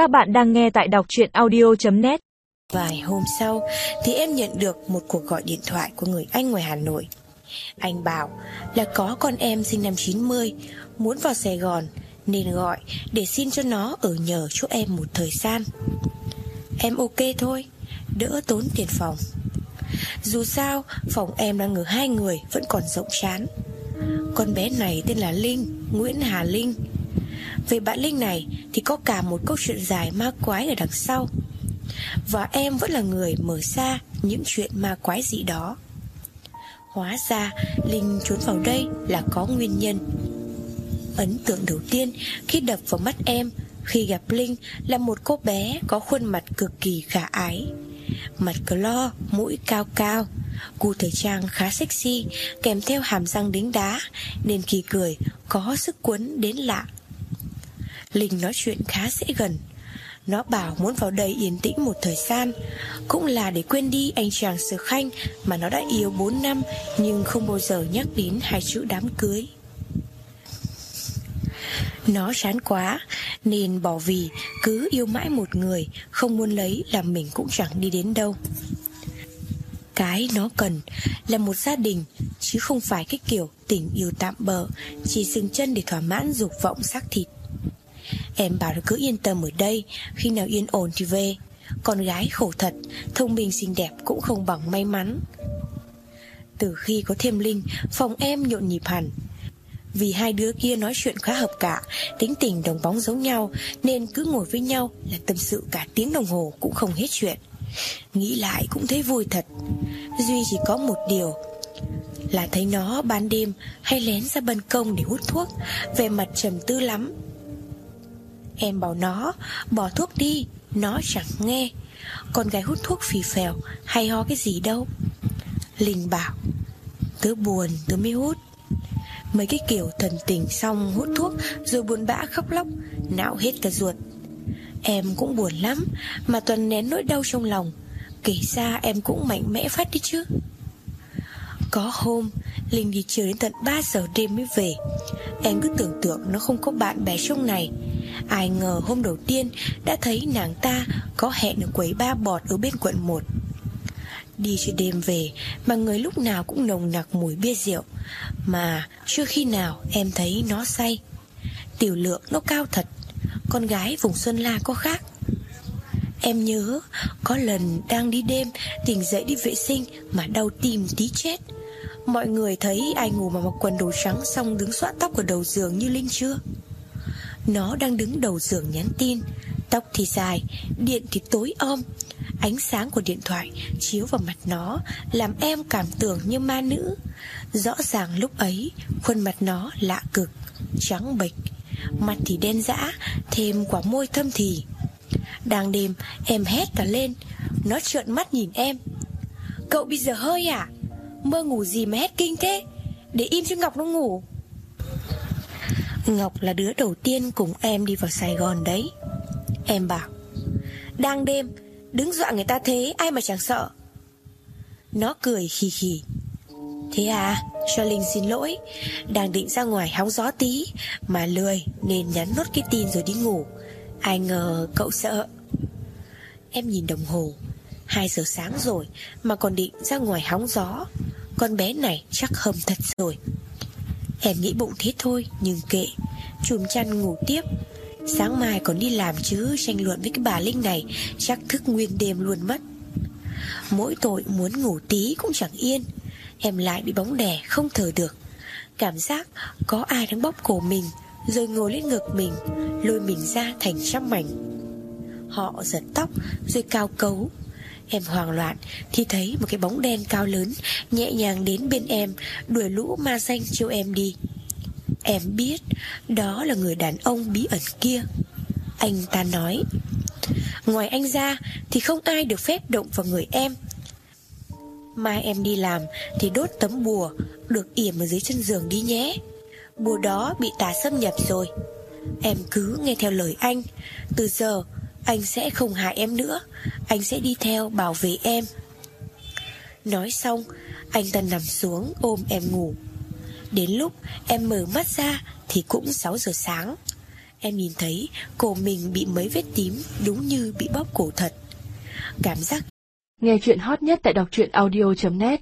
Các bạn đang nghe tại đọc chuyện audio.net Vài hôm sau thì em nhận được một cuộc gọi điện thoại của người anh ngoài Hà Nội. Anh bảo là có con em sinh năm 90 muốn vào Sài Gòn nên gọi để xin cho nó ở nhờ chỗ em một thời gian. Em ok thôi, đỡ tốn tiền phòng. Dù sao, phòng em đang ở hai người vẫn còn rộng chán. Con bé này tên là Linh, Nguyễn Hà Linh. Về bạn Linh này thì có cả một câu chuyện dài ma quái ở đằng sau. Và em vẫn là người mở ra những chuyện ma quái gì đó. Hóa ra Linh trốn vào đây là có nguyên nhân. Ấn tượng đầu tiên khi đập vào mắt em khi gặp Linh là một cô bé có khuôn mặt cực kỳ khả ái. Mặt cờ lo, mũi cao cao Gu thời trang khá sexy Kèm theo hàm răng đính đá Nên khi cười có sức cuốn đến lạ Linh nói chuyện khá dễ gần. Nó bảo muốn vào đây yên tĩnh một thời gian, Cũng là để quên đi anh chàng Sở Khanh Mà nó đã yêu 4 năm, Nhưng không bao giờ nhắc đến hai chữ đám cưới. Nó chán quá, Nên bỏ vì cứ yêu mãi một người, Không muốn lấy là mình cũng chẳng đi đến đâu. Cái nó cần là một gia đình, Chứ không phải cái kiểu tình yêu tạm bợ, Chỉ dừng chân để thỏa mãn dục vọng xác thịt. Em bảo là cứ yên tâm ở đây, Khi nào yên ổn thì về. Con gái khổ thật, Thông minh xinh đẹp cũng không bằng may mắn. Từ khi có thêm Linh, Phòng em nhộn nhịp hẳn. Vì hai đứa kia nói chuyện khá hợp cả, Tính tình đồng bóng giống nhau, Nên cứ ngồi với nhau là tâm sự cả tiếng đồng hồ Cũng không hết chuyện. Nghĩ lại cũng thấy vui thật. Duy chỉ có một điều, Là thấy nó ban đêm Hay lén ra ban công để hút thuốc Về mặt trầm tư lắm. Em bảo nó, Bỏ thuốc đi. Nó chẳng nghe. Con gái hút thuốc phì phèo, Hay ho cái gì đâu. Linh bảo, Tớ buồn, tớ mới hút. Mấy cái kiểu thần tình xong hút thuốc, Rồi buồn bã khóc lóc, Não hết cả ruột. Em cũng buồn lắm, Mà toàn nén nỗi đau trong lòng. Kể ra em cũng mạnh mẽ phát đi chứ. Có hôm, Linh đi chơi đến tận 3 giờ đêm mới về. Em cứ tưởng tượng nó không có bạn bè trong này. Ai ngờ hôm đầu tiên Đã thấy nàng ta có hẹn ở quấy ba bọt ở bên quận 1 Đi chưa đêm về Mà người lúc nào cũng nồng nặc mùi bia rượu, Mà chưa khi nào em thấy nó say. Tiểu lượng nó cao thật, Con gái vùng Xuân La có khác. Em nhớ Có lần đang đi đêm Tỉnh dậy đi vệ sinh Mà đau tim tí chết. Mọi người thấy ai ngủ mà mặc quần đồ trắng Xong đứng xõa tóc ở đầu giường như Linh chưa? Nó đang đứng đầu giường nhắn tin. Tóc thì dài, Điện thì tối om. Ánh sáng của điện thoại chiếu vào mặt nó, Làm em cảm tưởng như ma nữ. Rõ ràng lúc ấy, Khuôn mặt nó lạ cực, Trắng bệch. Mặt thì đen dã, Thêm quả môi thâm thì. Đang đêm, em hét cả lên. Nó trợn mắt nhìn em. Cậu bây giờ hơi à? Mơ ngủ gì mà hét kinh thế? Để im cho Ngọc nó ngủ. Ngọc là đứa đầu tiên cùng em đi vào Sài Gòn đấy. Em bảo, Đang đêm, Đứng dọa người ta thế, ai mà chẳng sợ. Nó cười khì khì. Thế à Cho Linh xin lỗi, Đang định ra ngoài hóng gió tí, Mà lười nên nhắn nốt cái tin rồi đi ngủ. Ai ngờ cậu sợ. Em nhìn đồng hồ 2 giờ sáng rồi Mà còn định ra ngoài hóng gió. Con bé này chắc hầm thật rồi. Em nghĩ bụng thế thôi, Nhưng kệ. Chùm chăn ngủ tiếp. Sáng mai còn đi làm chứ, Tranh luận với cái bà Linh này, Chắc thức nguyên đêm luôn mất. Mỗi tội muốn ngủ tí cũng chẳng yên. Em lại bị bóng đè, không thở được. Cảm giác có ai đang bóp cổ mình, Rồi ngồi lên ngực mình, Lôi mình ra thành trăm mảnh. Họ giật tóc, Rồi cao cấu. Em hoảng loạn, thì thấy một cái bóng đen cao lớn, Nhẹ nhàng đến bên em, Đuổi lũ ma xanh chiêu em đi. Em biết Đó là người đàn ông bí ẩn kia. Anh ta nói, Ngoài anh ra Thì không ai được phép động vào người em. Mai em đi làm Thì đốt tấm bùa, Được yểm ở dưới chân giường đi nhé. Bùa đó bị tà xâm nhập rồi. Em cứ nghe theo lời anh. Từ giờ, anh sẽ không hại em nữa. Anh sẽ đi theo bảo vệ em. Nói xong, Anh ta nằm xuống ôm em ngủ. Đến lúc em mở mắt ra Thì cũng 6 giờ sáng. Em nhìn thấy cổ mình bị mấy vết tím Đúng như bị bóp cổ thật. Cảm giác Nghe chuyện hot nhất tại đọc truyện audio.net